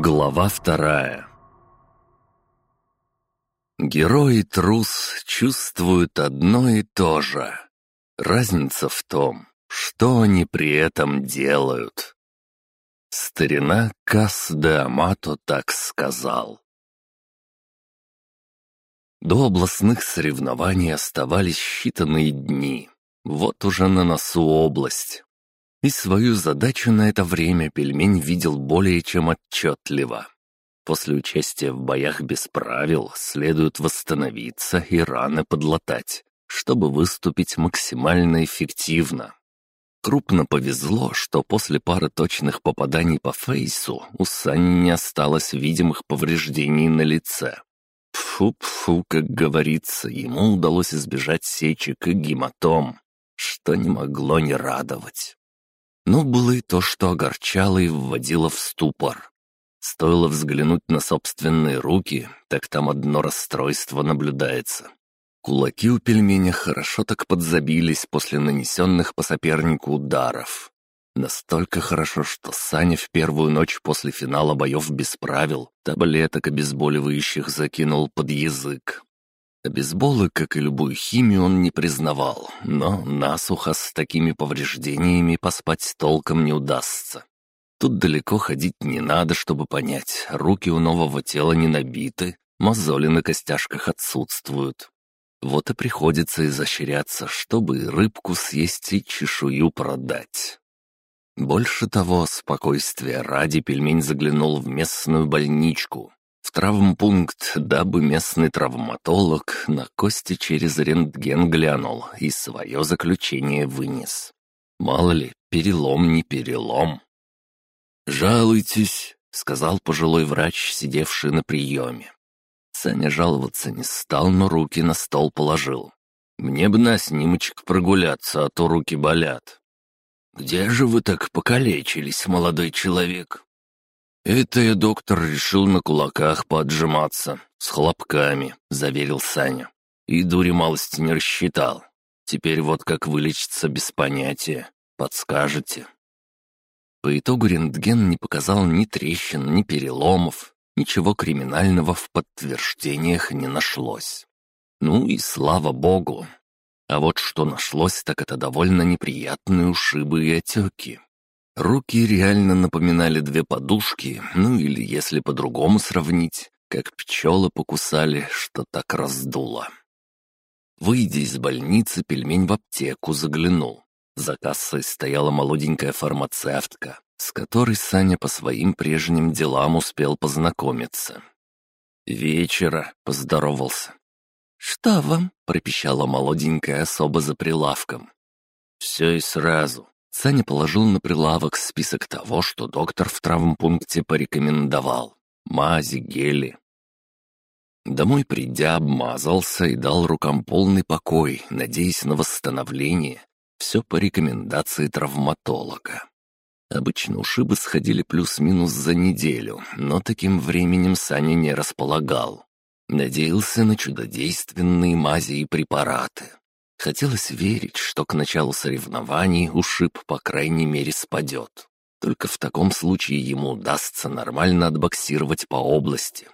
Глава вторая Герой и трус чувствуют одно и то же. Разница в том, что они при этом делают. Старина Кас де Амато так сказал. До областных соревнований оставались считанные дни. Вот уже на носу область. И свою задачу на это время пельмень видел более чем отчетливо. После участия в боях без правил следует восстановиться и раны подлатать, чтобы выступить максимально эффективно. Крупно повезло, что после пары точных попаданий по фейсу у Сани не осталось видимых повреждений на лице. Фу-фу, как говорится, ему удалось избежать сечек и гематом, что не могло не радовать. Но было и то, что огорчало и вводило в ступор. Стоило взглянуть на собственные руки, так там одно расстройство наблюдается. Кулаки у пельменя хорошо так подзабились после нанесенных по сопернику ударов. Настолько хорошо, что Саня в первую ночь после финала боев без правил таблеток обезболивающих закинул под язык. Обезболы, как и любую химию, он не признавал, но насухо с такими повреждениями поспать толком не удастся. Тут далеко ходить не надо, чтобы понять, руки у нового тела не набиты, мозоли на костяшках отсутствуют. Вот и приходится изощряться, чтобы рыбку съесть и чешую продать. Больше того, спокойствия ради пельмень заглянул в местную больничку, травмпункт, дабы местный травматолог на кости через рентген глянул и свое заключение вынес. Мало ли, перелом не перелом. «Жалуйтесь», — сказал пожилой врач, сидевший на приеме. Саня жаловаться не стал, но руки на стол положил. «Мне бы на снимочек прогуляться, а то руки болят». «Где же вы так покалечились, молодой человек?» «Это я, доктор, решил на кулаках поотжиматься, с хлопками», — заверил Саня. «И дури малости не рассчитал. Теперь вот как вылечиться без понятия. Подскажете?» По итогу рентген не показал ни трещин, ни переломов, ничего криминального в подтверждениях не нашлось. Ну и слава богу. А вот что нашлось, так это довольно неприятные ушибы и отеки. Руки реально напоминали две подушки, ну или, если по-другому сравнить, как пчелы покусали, что так раздуло. Выйдя из больницы, пельмень в аптеку заглянул. За кассой стояла молоденькая фармацевтка, с которой Саня по своим прежним делам успел познакомиться. «Вечера», — поздоровался. «Что вам?» — пропищала молоденькая особа за прилавком. «Все и сразу». Саня положил на прилавок список того, что доктор в травмпункте порекомендовал. Мази, гели. Домой придя, обмазался и дал рукам полный покой, надеясь на восстановление все по рекомендации травматолога. Обычно ушибы сходили плюс-минус за неделю, но таким временем Саня не располагал. Надеялся на чудодейственные мази и препараты. Хотелось верить, что к началу соревнований ушиб по крайней мере спадет. Только в таком случае ему удастся нормально отбоксировать по области,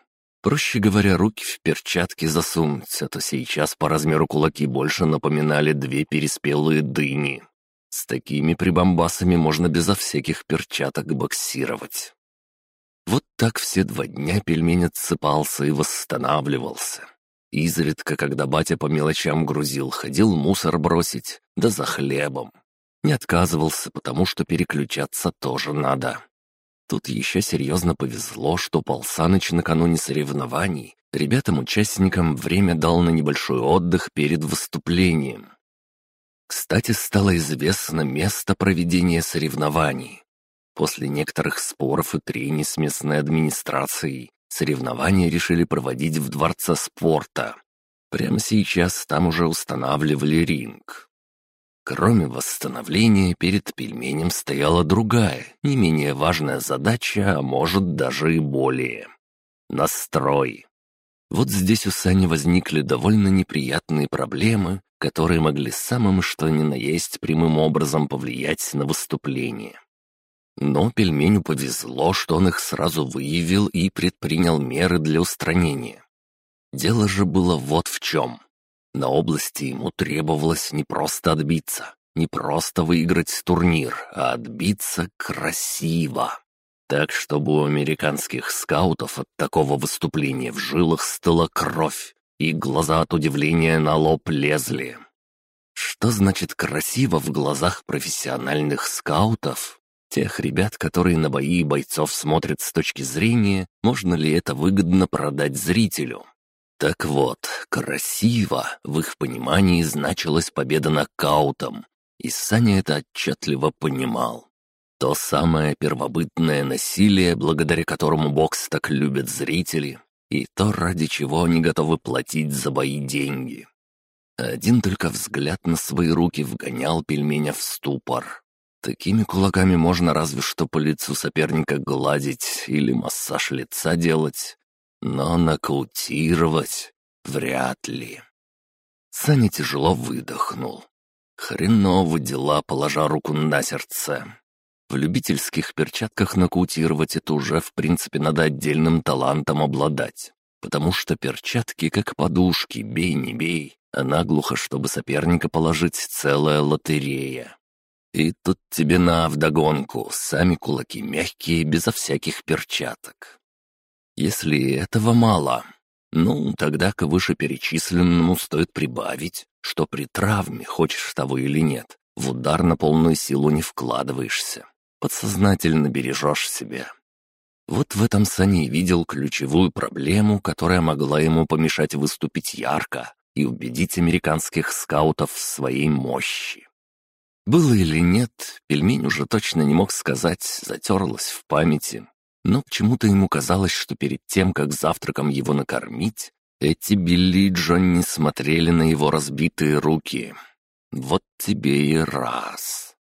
Проще говоря, руки в перчатки засунуть, а то сейчас по размеру кулаки больше напоминали две переспелые дыни. С такими прибамбасами можно безо всяких перчаток боксировать. Вот так все два дня пельмень отсыпался и восстанавливался. Изредка, когда батя по мелочам грузил, ходил мусор бросить, да за хлебом. Не отказывался, потому что переключаться тоже надо. Тут еще серьезно повезло, что Полсаныч накануне соревнований ребятам-участникам время дал на небольшой отдых перед выступлением. Кстати, стало известно место проведения соревнований. После некоторых споров и трений с местной администрацией соревнования решили проводить в Дворце спорта. Прямо сейчас там уже устанавливали ринг. Кроме восстановления, перед пельменем стояла другая, не менее важная задача, а может даже и более. Настрой. Вот здесь у Сани возникли довольно неприятные проблемы, которые могли самым что ни на есть прямым образом повлиять на выступление. Но пельменю повезло, что он их сразу выявил и предпринял меры для устранения. Дело же было вот в чем. На области ему требовалось не просто отбиться, не просто выиграть турнир, а отбиться красиво. Так, чтобы у американских скаутов от такого выступления в жилах стыла кровь, и глаза от удивления на лоб лезли. Что значит красиво в глазах профессиональных скаутов? Тех ребят, которые на бои бойцов смотрят с точки зрения, можно ли это выгодно продать зрителю. Так вот, красиво в их понимании значилась победа нокаутом, и Саня это отчетливо понимал. То самое первобытное насилие, благодаря которому бокс так любят зрители, и то, ради чего они готовы платить за бои деньги. Один только взгляд на свои руки вгонял пельменя в ступор. Такими кулаками можно разве что по лицу соперника гладить или массаж лица делать, но нокаутировать вряд ли. Саня тяжело выдохнул. Хреново дела, положа руку на сердце. В любительских перчатках нокаутировать это уже, в принципе, надо отдельным талантом обладать. Потому что перчатки как подушки, бей не бей, а наглухо, чтобы соперника положить, целая лотерея. И тут тебе на вдогонку, сами кулаки мягкие, безо всяких перчаток. Если этого мало, ну, тогда к вышеперечисленному стоит прибавить, что при травме, хочешь того или нет, в удар на полную силу не вкладываешься. Подсознательно бережешь себя. Вот в этом Сани видел ключевую проблему, которая могла ему помешать выступить ярко и убедить американских скаутов в своей мощи. Было или нет, пельмень уже точно не мог сказать, затерлась в памяти. Но почему-то ему казалось, что перед тем, как завтраком его накормить, эти Билли и Джонни смотрели на его разбитые руки. Вот тебе и раз.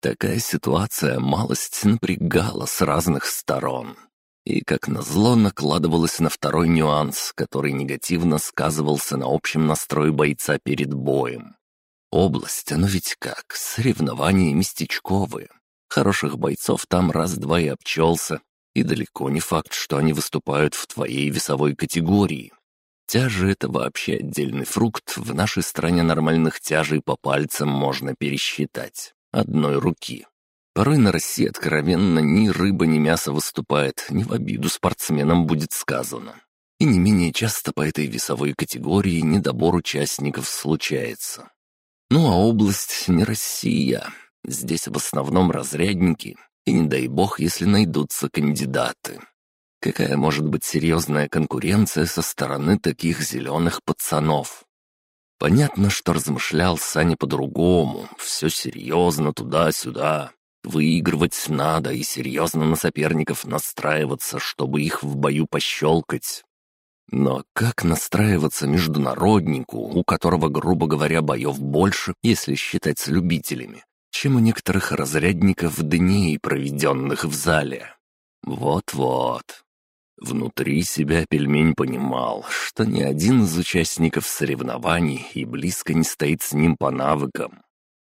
Такая ситуация малость напрягала с разных сторон. И, как назло, накладывалась на второй нюанс, который негативно сказывался на общем настрое бойца перед боем. Область, оно ведь как, соревнования местечковые. Хороших бойцов там раз-два и обчелся, и далеко не факт, что они выступают в твоей весовой категории. Тяжи — это вообще отдельный фрукт, в нашей стране нормальных тяжей по пальцам можно пересчитать. Одной руки. Порой на России откровенно ни рыба, ни мясо выступает, ни в обиду спортсменам будет сказано. И не менее часто по этой весовой категории недобор участников случается. Ну а область не Россия. Здесь в основном разрядники, и не дай бог, если найдутся кандидаты. Какая может быть серьезная конкуренция со стороны таких зеленых пацанов? Понятно, что размышлял Саня по-другому, все серьезно туда-сюда. Выигрывать надо и серьезно на соперников настраиваться, чтобы их в бою пощелкать. Но как настраиваться международнику, у которого, грубо говоря, боев больше, если считать с любителями, чем у некоторых разрядников дней, проведенных в зале. Вот-вот. Внутри себя пельмень понимал, что ни один из участников соревнований и близко не стоит с ним по навыкам.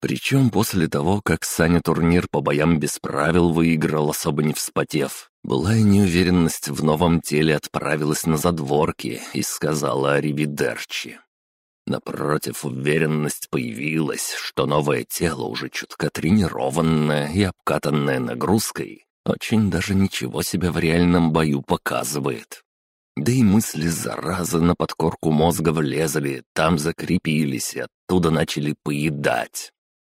Причем после того, как Саня турнир по боям без правил выиграл, особо не вспотев, была и неуверенность в новом теле отправилась на задворки и сказала о Ривидерчи. Напротив, уверенность появилась, что новое тело уже чутко тренированное и обкатанное нагрузкой очень даже ничего себя в реальном бою показывает. Да и мысли заразы на подкорку мозга влезли, там закрепились и оттуда начали поедать.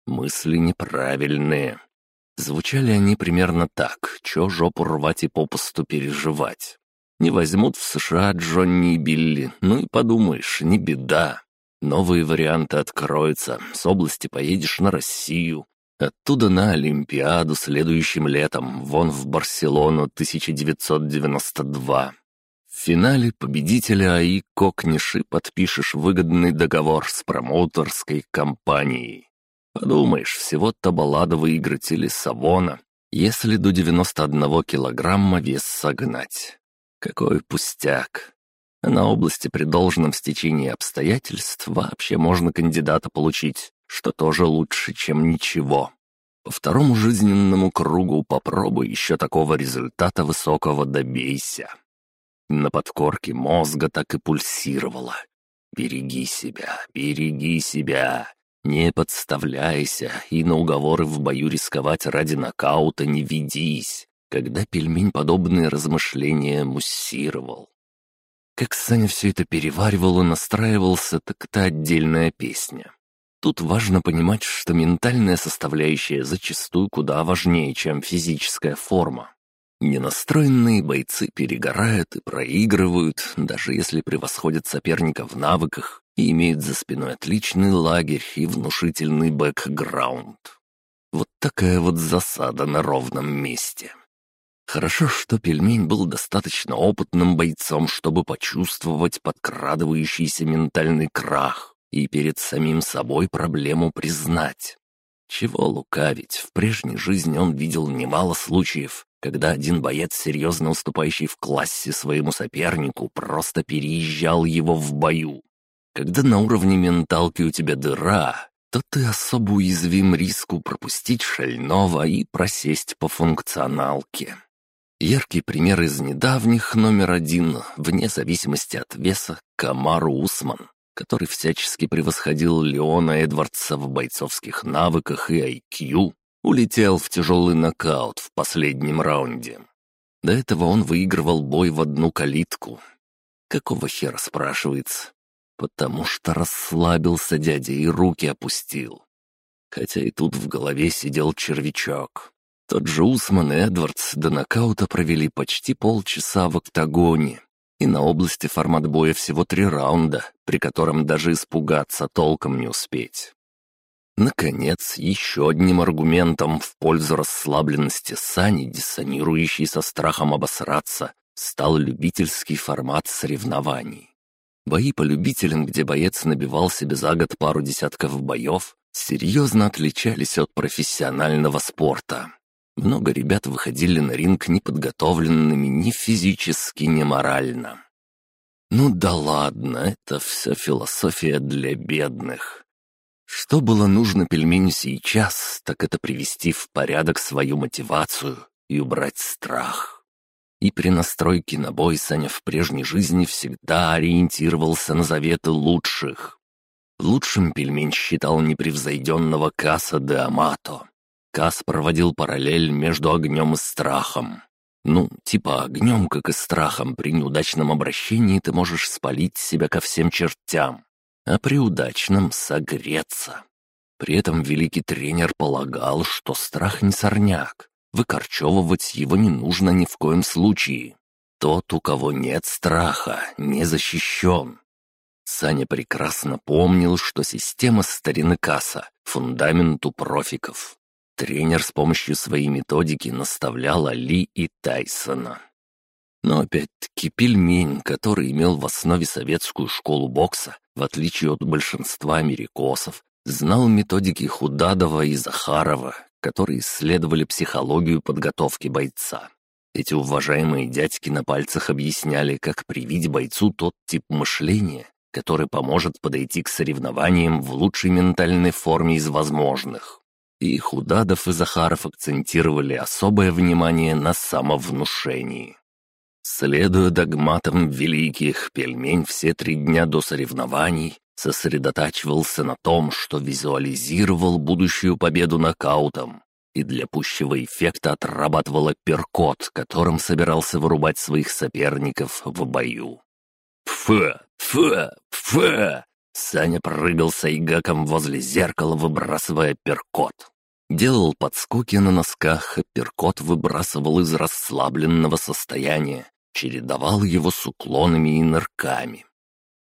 Мысли неправильные. Звучали они примерно так, чё жопу рвать и попусту переживать. Не возьмут в США Джонни и Билли, ну и подумаешь, не беда. Новые варианты откроются, с области поедешь на Россию, оттуда на Олимпиаду следующим летом, вон в Барселону 1992. В финале победителя АИ кокнешь и подпишешь выгодный договор с промоутерской компанией. Подумаешь, всего-то баллада выиграть или Савона, если до 91 килограмма вес согнать. Какой пустяк. На области при должном стечении обстоятельств вообще можно кандидата получить, что тоже лучше, чем ничего. По второму жизненному кругу попробуй еще такого результата высокого добейся. На подкорке мозга так и пульсировало. «Береги себя, береги себя, не подставляйся и на уговоры в бою рисковать ради нокаута не ведись», когда пельмень подобные размышления муссировал. Как Саня все это переваривал и настраивался, так это отдельная песня. Тут важно понимать, что ментальная составляющая зачастую куда важнее, чем физическая форма. Ненастроенные бойцы перегорают и проигрывают, даже если превосходят соперника в навыках и имеют за спиной отличный лагерь и внушительный бэкграунд. Вот такая вот засада на ровном месте. Хорошо, что пельмень был достаточно опытным бойцом, чтобы почувствовать подкрадывающийся ментальный крах и перед самим собой проблему признать. Чего лукавить, в прежней жизни он видел немало случаев, когда один боец, серьезно уступающий в классе своему сопернику, просто переезжал его в бою. Когда на уровне менталки у тебя дыра, то ты особо уязвим риску пропустить шального и просесть по функционалке. Яркий пример из недавних номер один, вне зависимости от веса, Камару Усман, который всячески превосходил Леона Эдвардса в бойцовских навыках и IQ, улетел в тяжелый нокаут в последнем раунде. До этого он выигрывал бой в одну калитку. Какого хера, спрашивается? Потому что расслабился дядя и руки опустил. Хотя и тут в голове сидел червячок. Тот же Усман и Эдвардс до нокаута провели почти полчаса в октагоне. И на области формат боя всего три раунда, при котором даже испугаться толком не успеть. Наконец, еще одним аргументом в пользу расслабленности Сани, диссонирующей со страхом обосраться, стал любительский формат соревнований. Бои по любителям, где боец набивал себе за год пару десятков боев, серьезно отличались от профессионального спорта. Много ребят выходили на ринг неподготовленными ни физически, ни морально. Ну да ладно, это все философия для бедных. Что было нужно пельменю сейчас, так это привести в порядок свою мотивацию и убрать страх. И при настройке на бой Саня в прежней жизни всегда ориентировался на заветы лучших. Лучшим пельмень считал непревзойденного Каса де Амато. Кас проводил параллель между огнем и страхом. Ну, типа огнем, как и страхом, при неудачном обращении ты можешь спалить себя ко всем чертям а при удачном согреться. При этом великий тренер полагал, что страх не сорняк, выкорчевывать его не нужно ни в коем случае. Тот, у кого нет страха, не защищен. Саня прекрасно помнил, что система старины касса — фундамент у профиков. Тренер с помощью своей методики наставлял Али и Тайсона. Но опять-таки пельмень, который имел в основе советскую школу бокса, в отличие от большинства америкосов, знал методики Худадова и Захарова, которые исследовали психологию подготовки бойца. Эти уважаемые дядьки на пальцах объясняли, как привить бойцу тот тип мышления, который поможет подойти к соревнованиям в лучшей ментальной форме из возможных. И Худадов и Захаров акцентировали особое внимание на самовнушении. Следуя догматам великих, пельмень все три дня до соревнований сосредотачивался на том, что визуализировал будущую победу нокаутом и для пущего эффекта отрабатывал апперкот, которым собирался вырубать своих соперников в бою. «Фу! Фу! Фу!» Саня прыгал с айгаком возле зеркала, выбрасывая апперкот. Делал подскоки на носках, апперкот выбрасывал из расслабленного состояния, чередовал его с уклонами и нырками.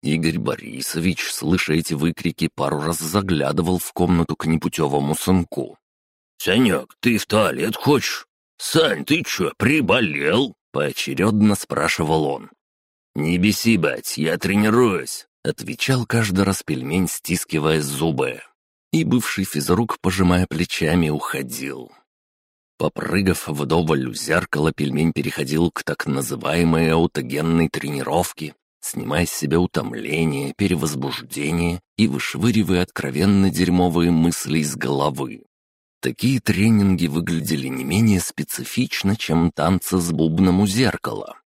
Игорь Борисович, слыша эти выкрики, пару раз заглядывал в комнату к непутевому сынку. «Санек, ты в туалет хочешь? Сань, ты чё, приболел?» — поочередно спрашивал он. «Не беси, бать, я тренируюсь», — отвечал каждый раз пельмень, стискивая зубы. И бывший физрук, пожимая плечами, уходил. Попрыгав вдоволь у зеркала, пельмень переходил к так называемой аутогенной тренировке, снимая с себя утомление, перевозбуждение и вышвыривая откровенно дерьмовые мысли из головы. Такие тренинги выглядели не менее специфично, чем танцы с бубном у зеркала.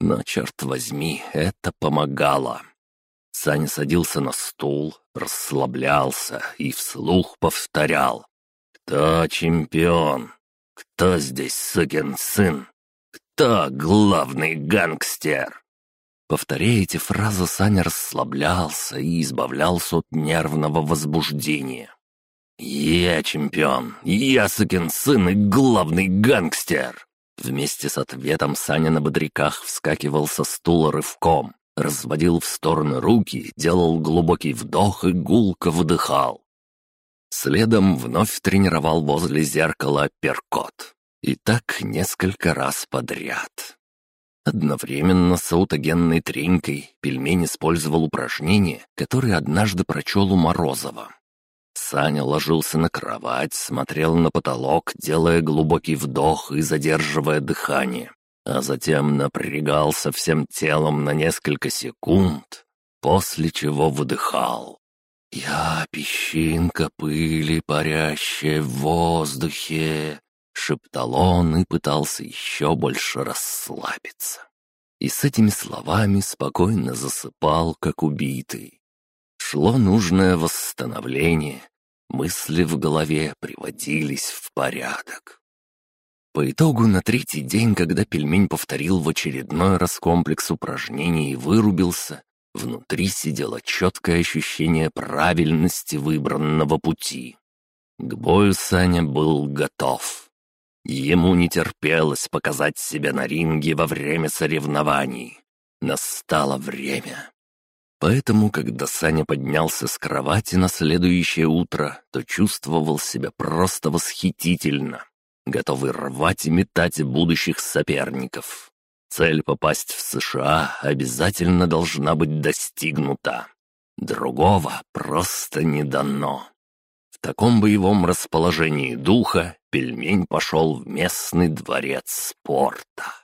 Но, черт возьми, это помогало. Саня садился на стул, расслаблялся и вслух повторял. «Кто чемпион? Кто здесь сукин сын? Кто главный гангстер?» Повторяя эти фразы, Саня расслаблялся и избавлялся от нервного возбуждения. «Я чемпион! Я сукин сын и главный гангстер!» Вместе с ответом Саня на бодряках вскакивал со стула рывком, разводил в стороны руки, делал глубокий вдох и гулко выдыхал. Следом вновь тренировал возле зеркала перкот. И так несколько раз подряд. Одновременно с аутогенной тренькой пельмень использовал упражнение, которое однажды прочел у Морозова. Саня ложился на кровать, смотрел на потолок, делая глубокий вдох и задерживая дыхание, а затем напрягался всем телом на несколько секунд, после чего выдыхал. «Я песчинка пыли, парящая в воздухе», — шептал он и пытался еще больше расслабиться. И с этими словами спокойно засыпал, как убитый. Шло нужное восстановление, мысли в голове приводились в порядок. По итогу на третий день, когда пельмень повторил в очередной раз комплекс упражнений и вырубился, внутри сидело четкое ощущение правильности выбранного пути. К бою Саня был готов. Ему не терпелось показать себя на ринге во время соревнований. Настало время. Поэтому, когда Саня поднялся с кровати на следующее утро, то чувствовал себя просто восхитительно, готовый рвать и метать будущих соперников. Цель попасть в США обязательно должна быть достигнута. Другого просто не дано. В таком боевом расположении духа пельмень пошел в местный дворец спорта.